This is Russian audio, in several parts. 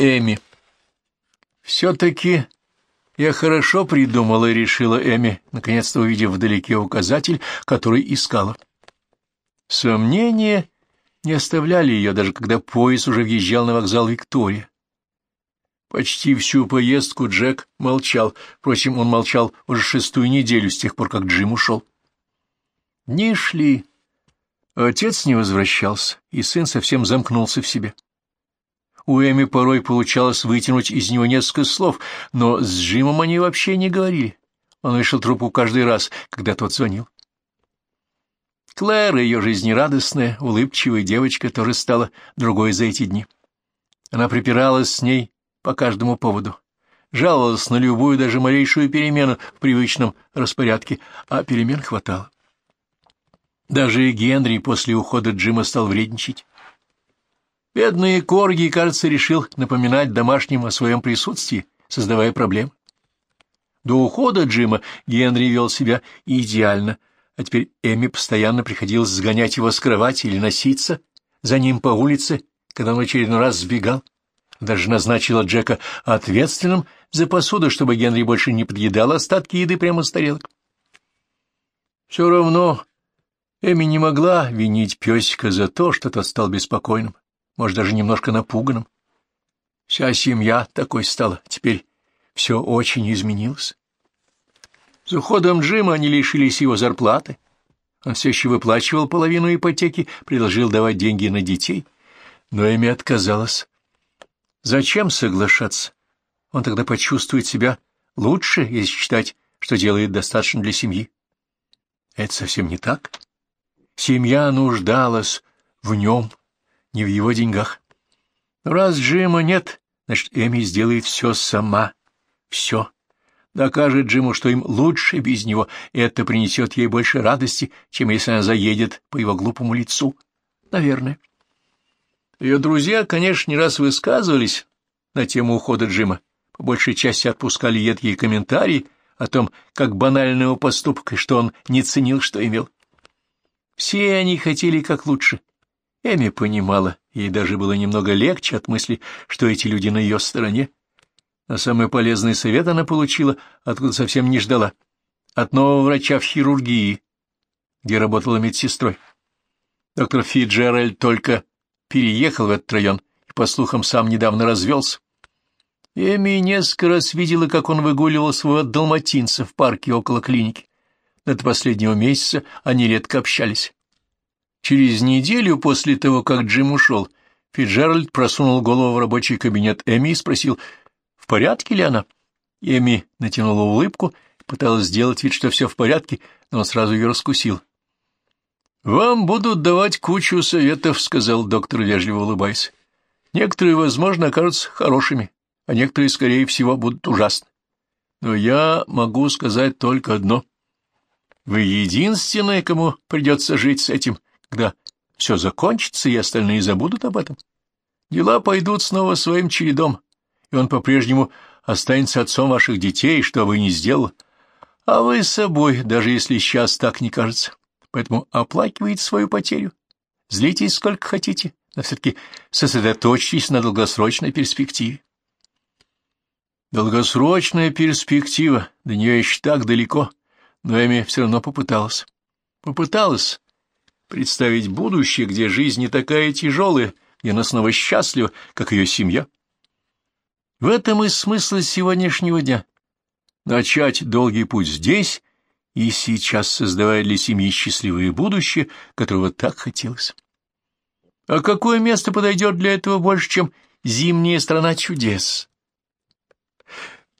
Эми. «Все-таки я хорошо придумала», — решила Эми, наконец-то увидев вдалеке указатель, который искала. Сомнения не оставляли ее, даже когда поезд уже въезжал на вокзал Виктория. Почти всю поездку Джек молчал, впрочем, он молчал уже шестую неделю с тех пор, как Джим ушел. Дни шли. Отец не возвращался, и сын совсем замкнулся в себе. У Эми порой получалось вытянуть из него несколько слов, но с Джимом они вообще не говорили. Он вешал трубку каждый раз, когда тот звонил. Клэр, ее жизнерадостная, улыбчивая девочка, тоже стала другой за эти дни. Она припиралась с ней по каждому поводу, жаловалась на любую, даже малейшую перемену в привычном распорядке, а перемен хватало. Даже Генри после ухода Джима стал вредничать. Бедный Корги, кажется, решил напоминать домашним о своем присутствии, создавая проблемы. До ухода Джима Генри вел себя идеально, а теперь Эми постоянно приходилось сгонять его с кровати или носиться за ним по улице, когда он очередной раз сбегал. Даже назначила Джека ответственным за посуду, чтобы Генри больше не подъедал остатки еды прямо с тарелок. Все равно Эми не могла винить песика за то, что тот стал беспокойным может, даже немножко напуганным. Вся семья такой стала, теперь все очень изменилось. С уходом Джима они лишились его зарплаты. Он все еще выплачивал половину ипотеки, предложил давать деньги на детей, но Эми отказалась. Зачем соглашаться? Он тогда почувствует себя лучше, если считать, что делает достаточно для семьи. Это совсем не так. Семья нуждалась в нем, не в его деньгах. раз Джима нет, значит, Эми сделает все сама. Все. Докажет Джиму, что им лучше без него, и это принесет ей больше радости, чем если она заедет по его глупому лицу. Наверное. Ее друзья, конечно, не раз высказывались на тему ухода Джима, по большей части отпускали едкие комментарии о том, как банальный его поступок, и что он не ценил, что имел. Все они хотели как лучше, Эми понимала, ей даже было немного легче от мысли, что эти люди на ее стороне. Но самый полезный совет она получила, откуда совсем не ждала. От нового врача в хирургии, где работала медсестрой. Доктор Фиджеральд только переехал в этот район и, по слухам, сам недавно развелся. Эми несколько раз видела, как он выгуливал своего далматинца в парке около клиники. До последнего месяца они редко общались. Через неделю после того, как Джим ушел, Фиджеральд просунул голову в рабочий кабинет Эми и спросил, в порядке ли она. Эми натянула улыбку, пыталась сделать вид, что все в порядке, но он сразу ее раскусил. — Вам будут давать кучу советов, — сказал доктор, вежливо улыбаясь. — Некоторые, возможно, окажутся хорошими, а некоторые, скорее всего, будут ужасны. Но я могу сказать только одно. Вы единственная, кому придется жить с этим — когда все закончится, и остальные забудут об этом. Дела пойдут снова своим чередом, и он по-прежнему останется отцом ваших детей, что вы не сделал. А вы собой, даже если сейчас так не кажется. Поэтому оплакивайте свою потерю. Злитесь сколько хотите, но все-таки сосредоточьтесь на долгосрочной перспективе. Долгосрочная перспектива, до нее еще так далеко, но Эми все равно попыталась. Попыталась, представить будущее, где жизнь не такая тяжелая, где она снова счастлива, как ее семья. В этом и смысл сегодняшнего дня. Начать долгий путь здесь и сейчас, создавая для семьи счастливое будущее, которого так хотелось. А какое место подойдет для этого больше, чем зимняя страна чудес?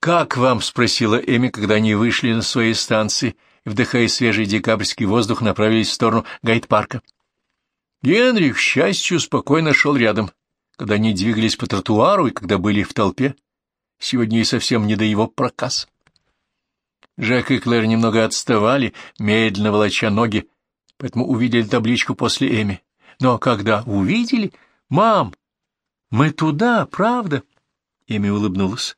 «Как вам?» — спросила Эми, когда они вышли на своей станции — и, вдыхая свежий декабрьский воздух, направились в сторону гайд-парка. Генрих, к счастью, спокойно шел рядом, когда они двигались по тротуару и когда были в толпе. Сегодня и совсем не до его проказ. Жак и Клэр немного отставали, медленно волоча ноги, поэтому увидели табличку после Эми. Но когда увидели... «Мам, мы туда, правда?» Эми улыбнулась.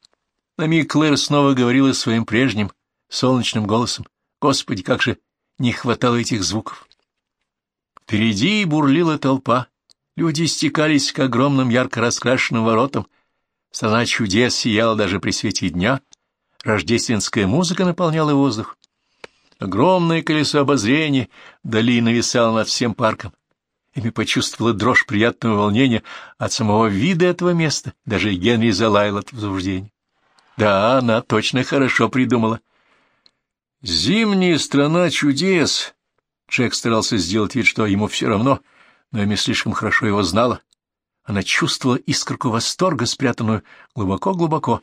На миг Клэр снова говорила своим прежним, солнечным голосом. Господи, как же не хватало этих звуков! Впереди бурлила толпа. Люди стекались к огромным ярко раскрашенным воротам. Страна чудес сияла даже при свете дня, рождественская музыка наполняла воздух. Огромное колесо обозрения вдали нависало над всем парком. Эми почувствовала дрожь приятного волнения от самого вида этого места, даже Генри залаял от возбуждения. Да, она точно хорошо придумала. «Зимняя страна чудес!» Джек старался сделать вид, что ему все равно, но Эми слишком хорошо его знала. Она чувствовала искорку восторга, спрятанную глубоко-глубоко.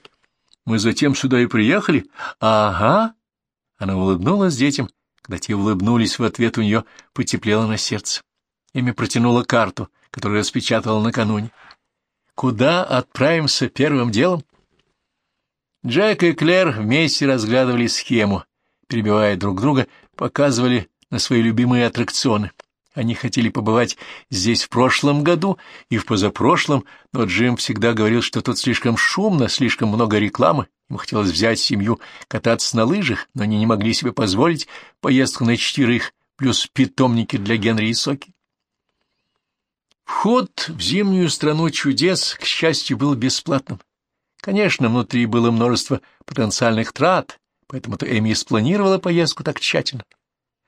«Мы затем сюда и приехали?» «Ага!» Она улыбнулась детям. Когда те улыбнулись в ответ, у нее потеплело на сердце. Эми протянула карту, которую распечатала накануне. «Куда отправимся первым делом?» Джек и Клэр вместе разглядывали схему, перебивая друг друга, показывали на свои любимые аттракционы. Они хотели побывать здесь в прошлом году и в позапрошлом, но Джим всегда говорил, что тут слишком шумно, слишком много рекламы. Ему хотелось взять семью кататься на лыжах, но они не могли себе позволить поездку на четверых, плюс питомники для Генри и Соки. Вход в зимнюю страну чудес, к счастью, был бесплатным. Конечно, внутри было множество потенциальных трат, поэтому-то Эми спланировала поездку так тщательно.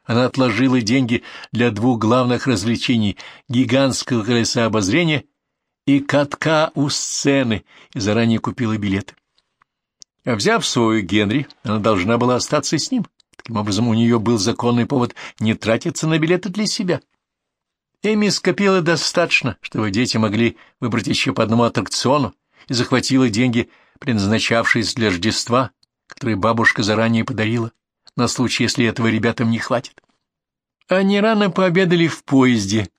Она отложила деньги для двух главных развлечений — гигантского колеса обозрения и катка у сцены, и заранее купила билеты. А взяв свою Генри, она должна была остаться с ним. Таким образом, у нее был законный повод не тратиться на билеты для себя. Эми скопила достаточно, чтобы дети могли выбрать еще по одному аттракциону, и захватила деньги, предназначавшиеся для Рождества, которые бабушка заранее подарила на случай, если этого ребятам не хватит. Они рано пообедали в поезде,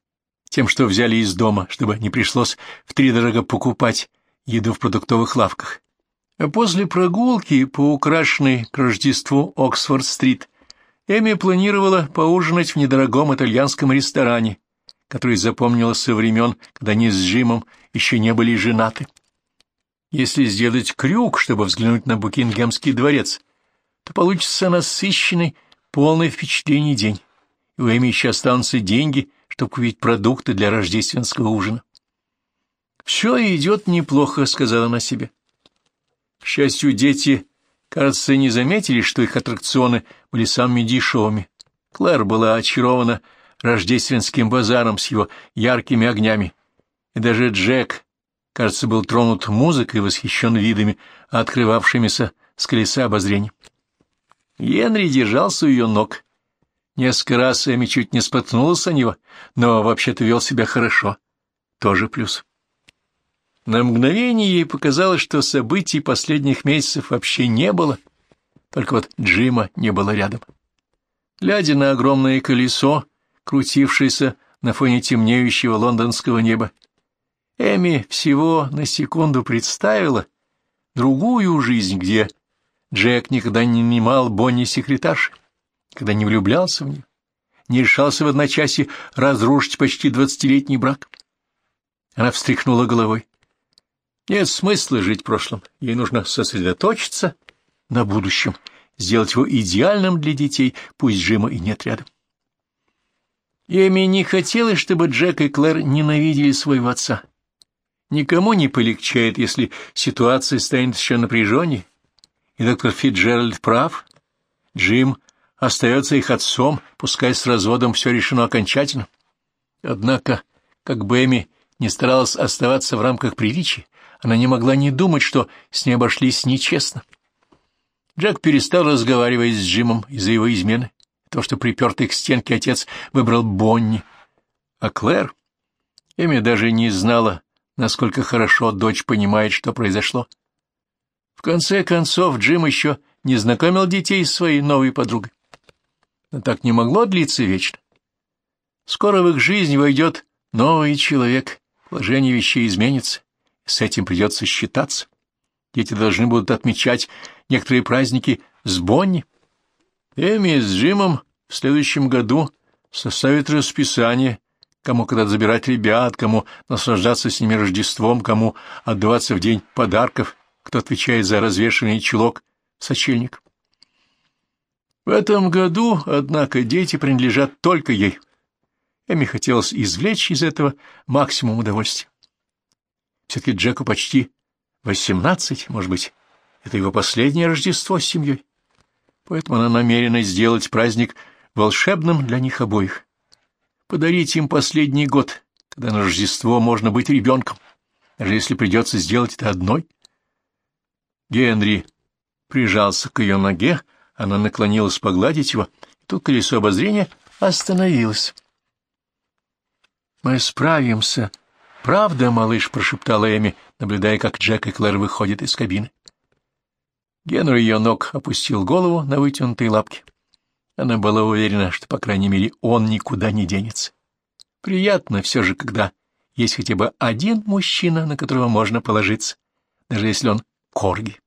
тем, что взяли из дома, чтобы не пришлось втридорого покупать еду в продуктовых лавках. А после прогулки по украшенной к Рождеству Оксфорд-стрит Эми планировала поужинать в недорогом итальянском ресторане, который запомнила со времен, когда они с Джимом еще не были женаты. Если сделать крюк, чтобы взглянуть на Букингемский дворец — то получится насыщенный, полный впечатлений день, и у Эми еще останутся деньги, чтобы купить продукты для рождественского ужина. «Все идет неплохо», — сказала она себе. К счастью, дети, кажется, не заметили, что их аттракционы были самыми дешевыми. Клэр была очарована рождественским базаром с его яркими огнями, и даже Джек, кажется, был тронут музыкой и восхищен видами, открывавшимися с колеса обозрения. Генри держался у ее ног. Несколько раз Эми чуть не споткнулась о него, но вообще-то вел себя хорошо. Тоже плюс. На мгновение ей показалось, что событий последних месяцев вообще не было, только вот Джима не было рядом. Глядя на огромное колесо, крутившееся на фоне темнеющего лондонского неба, Эми всего на секунду представила другую жизнь, где Джек никогда не нанимал Бонни секретарши, когда не влюблялся в нее, не решался в одночасье разрушить почти двадцатилетний брак. Она встряхнула головой. Нет смысла жить прошлым, ей нужно сосредоточиться на будущем, сделать его идеальным для детей, пусть Джима и нет рядом. Эми не хотелось, чтобы Джек и Клэр ненавидели своего отца. Никому не полегчает, если ситуация станет еще напряженнее, и доктор Фитджеральд прав. Джим остается их отцом, пускай с разводом все решено окончательно. Однако, как бы Эми не старалась оставаться в рамках приличий, она не могла не думать, что с ней обошлись нечестно. Джек перестал разговаривать с Джимом из-за его измены, то, что припертый к стенке отец выбрал Бонни. А Клэр? Эми даже не знала, насколько хорошо дочь понимает, что произошло. В конце концов, Джим еще не знакомил детей с своей новой подругой. Но так не могло длиться вечно. Скоро в их жизнь войдет новый человек, положение вещей изменится, с этим придется считаться. Дети должны будут отмечать некоторые праздники с Бонни. Эми с Джимом в следующем году составят расписание, кому когда забирать ребят, кому наслаждаться с ними Рождеством, кому отдаваться в день подарков кто отвечает за развешанный чулок, сочельник. В этом году, однако, дети принадлежат только ей. Эми хотелось извлечь из этого максимум удовольствия. Все-таки Джеку почти восемнадцать, может быть, это его последнее Рождество с семьей. Поэтому она намерена сделать праздник волшебным для них обоих. Подарить им последний год, когда на Рождество можно быть ребенком, даже если придется сделать это одной. Генри прижался к ее ноге, она наклонилась погладить его, и тут колесо обозрения остановилось. «Мы справимся. Правда, малыш?» — прошептала Эми, наблюдая, как Джек и Клэр выходят из кабины. Генри ее ног опустил голову на вытянутые лапки. Она была уверена, что, по крайней мере, он никуда не денется. Приятно все же, когда есть хотя бы один мужчина, на которого можно положиться, даже если он корги.